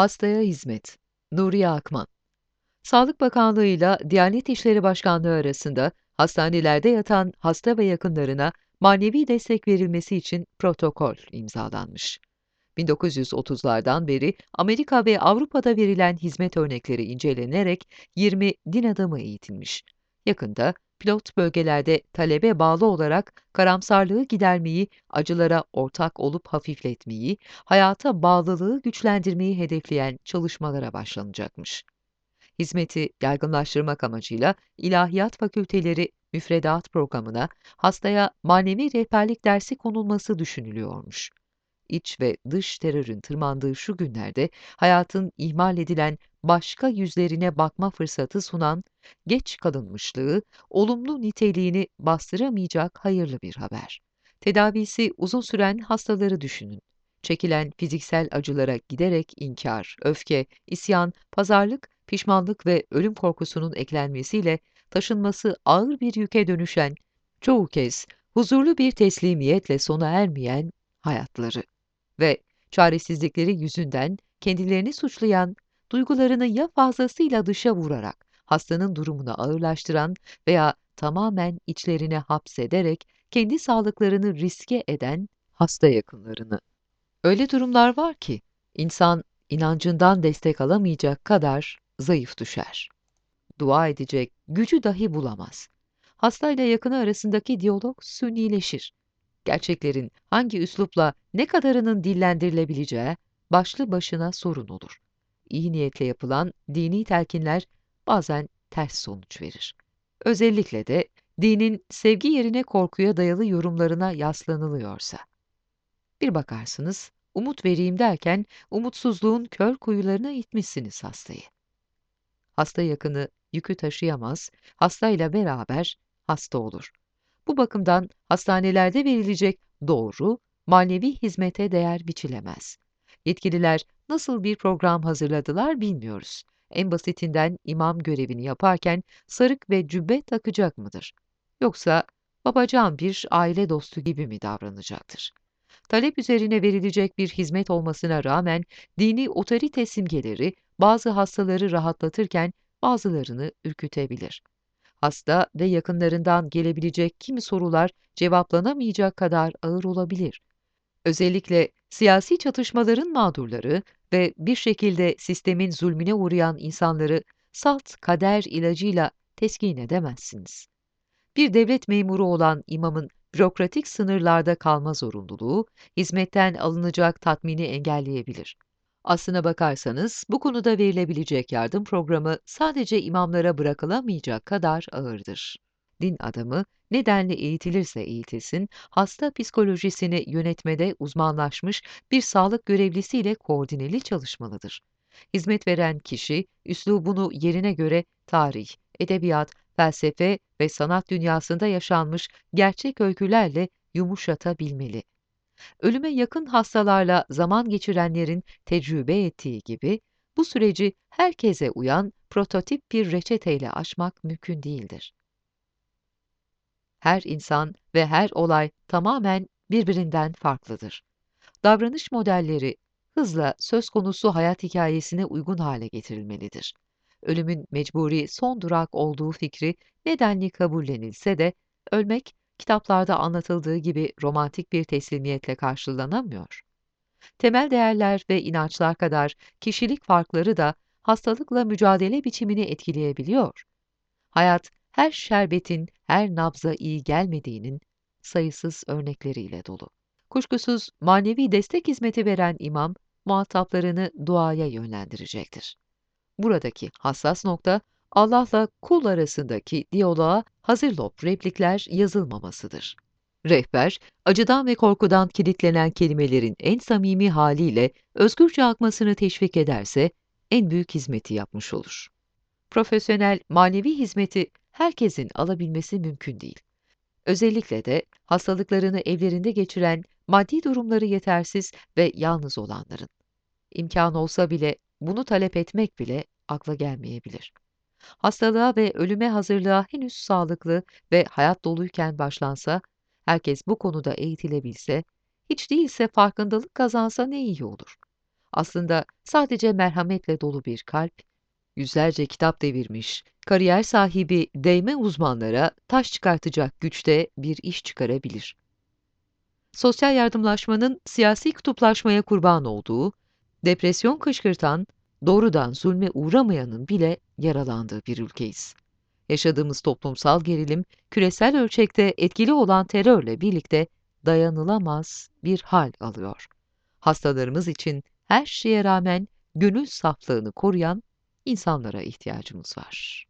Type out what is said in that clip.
Hastaya hizmet. Nuriye Akman. Sağlık Bakanlığı ile Diyanet İşleri Başkanlığı arasında hastanelerde yatan hasta ve yakınlarına manevi destek verilmesi için protokol imzalanmış. 1930'lardan beri Amerika ve Avrupa'da verilen hizmet örnekleri incelenerek 20 din adamı eğitilmiş. Yakında pilot bölgelerde talebe bağlı olarak karamsarlığı gidermeyi, acılara ortak olup hafifletmeyi, hayata bağlılığı güçlendirmeyi hedefleyen çalışmalara başlanacakmış. Hizmeti yaygınlaştırmak amacıyla İlahiyat Fakülteleri müfredat programına hastaya manevi rehberlik dersi konulması düşünülüyormuş. İç ve dış terörün tırmandığı şu günlerde hayatın ihmal edilen başka yüzlerine bakma fırsatı sunan, geç kalınmışlığı, olumlu niteliğini bastıramayacak hayırlı bir haber. Tedavisi uzun süren hastaları düşünün. Çekilen fiziksel acılara giderek inkar, öfke, isyan, pazarlık, pişmanlık ve ölüm korkusunun eklenmesiyle taşınması ağır bir yüke dönüşen, çoğu kez huzurlu bir teslimiyetle sona ermeyen hayatları ve çaresizlikleri yüzünden kendilerini suçlayan, duygularını ya fazlasıyla dışa vurarak hastanın durumunu ağırlaştıran veya tamamen içlerine hapsederek kendi sağlıklarını riske eden hasta yakınlarını. Öyle durumlar var ki insan inancından destek alamayacak kadar zayıf düşer. Dua edecek gücü dahi bulamaz. Hastayla yakını arasındaki diyalog sünnileşir. Gerçeklerin hangi üslupla ne kadarının dillendirilebileceği başlı başına sorun olur. İyi niyetle yapılan dini telkinler bazen ters sonuç verir. Özellikle de dinin sevgi yerine korkuya dayalı yorumlarına yaslanılıyorsa. Bir bakarsınız, umut vereyim derken umutsuzluğun kör kuyularına itmişsiniz hastayı. Hasta yakını yükü taşıyamaz, hastayla beraber hasta olur. Bu bakımdan hastanelerde verilecek doğru, manevi hizmete değer biçilemez. Yetkililer nasıl bir program hazırladılar bilmiyoruz. En basitinden imam görevini yaparken sarık ve cübbe takacak mıdır? Yoksa babacan bir aile dostu gibi mi davranacaktır? Talep üzerine verilecek bir hizmet olmasına rağmen dini otorite simgeleri bazı hastaları rahatlatırken bazılarını ürkütebilir. Hasta ve yakınlarından gelebilecek kimi sorular cevaplanamayacak kadar ağır olabilir. Özellikle siyasi çatışmaların mağdurları ve bir şekilde sistemin zulmüne uğrayan insanları salt kader ilacıyla teskin edemezsiniz. Bir devlet memuru olan imamın bürokratik sınırlarda kalma zorunluluğu, hizmetten alınacak tatmini engelleyebilir. Aslına bakarsanız bu konuda verilebilecek yardım programı sadece imamlara bırakılamayacak kadar ağırdır. Din adamı nedenle eğitilirse eğitilsin, hasta psikolojisini yönetmede uzmanlaşmış bir sağlık görevlisiyle koordineli çalışmalıdır. Hizmet veren kişi, üslubunu yerine göre tarih, edebiyat, felsefe ve sanat dünyasında yaşanmış gerçek öykülerle yumuşatabilmeli. Ölüme yakın hastalarla zaman geçirenlerin tecrübe ettiği gibi, bu süreci herkese uyan prototip bir reçeteyle aşmak mümkün değildir. Her insan ve her olay tamamen birbirinden farklıdır. Davranış modelleri hızla söz konusu hayat hikayesine uygun hale getirilmelidir. Ölümün mecburi son durak olduğu fikri nedenli kabullenilse de ölmek kitaplarda anlatıldığı gibi romantik bir teslimiyetle karşılanamıyor. Temel değerler ve inançlar kadar kişilik farkları da hastalıkla mücadele biçimini etkileyebiliyor. Hayat her şerbetin her nabza iyi gelmediğinin sayısız örnekleriyle dolu. Kuşkusuz manevi destek hizmeti veren imam, muhataplarını duaya yönlendirecektir. Buradaki hassas nokta, Allah'la kul arasındaki diyaloğa hazır lop replikler yazılmamasıdır. Rehber, acıdan ve korkudan kilitlenen kelimelerin en samimi haliyle özgürce akmasını teşvik ederse, en büyük hizmeti yapmış olur. Profesyonel manevi hizmeti herkesin alabilmesi mümkün değil. Özellikle de hastalıklarını evlerinde geçiren, maddi durumları yetersiz ve yalnız olanların. İmkan olsa bile bunu talep etmek bile akla gelmeyebilir. Hastalığa ve ölüme hazırlığa henüz sağlıklı ve hayat doluyken başlansa, herkes bu konuda eğitilebilse, hiç değilse farkındalık kazansa ne iyi olur. aslında sadece merhametle dolu bir kalp, yüzlerce kitap devirmiş, kariyer sahibi değme uzmanlara taş çıkartacak güçte bir iş çıkarabilir. Sosyal yardımlaşmanın siyasi kutuplaşmaya kurban olduğu, depresyon kışkırtan, doğrudan zulme uğramayanın bile yaralandığı bir ülkeyiz. Yaşadığımız toplumsal gerilim, küresel ölçekte etkili olan terörle birlikte dayanılamaz bir hal alıyor. Hastalarımız için her şeye rağmen gönül saflığını koruyan insanlara ihtiyacımız var.